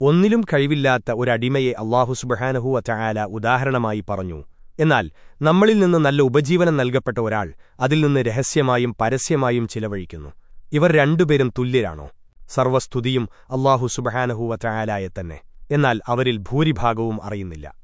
ഒന്നിലും കഴിവില്ലാത്ത ഒരടിമയെ അള്ളാഹു സുബഹാനഹുവ ചായാല ഉദാഹരണമായി പറഞ്ഞു. എന്നാൽ നമ്മളിൽ നിന്ന് നല്ല ഉപജീവനം നൽകപ്പെട്ട ഒരാൾ അതിൽ നിന്ന് രഹസ്യമായും പരസ്യമായും ചിലവഴിക്കുന്നു. ഇവർ രണ്ടുപേരും തുല്യരാണോ? സർവസ്തുതിയും അള്ളാഹു സുബഹാനഹുവ ചായാലായെ തന്നെ. എന്നാൽ അവരിൽ ഭൂരിഭാഗവും അറിയുന്നില്ല.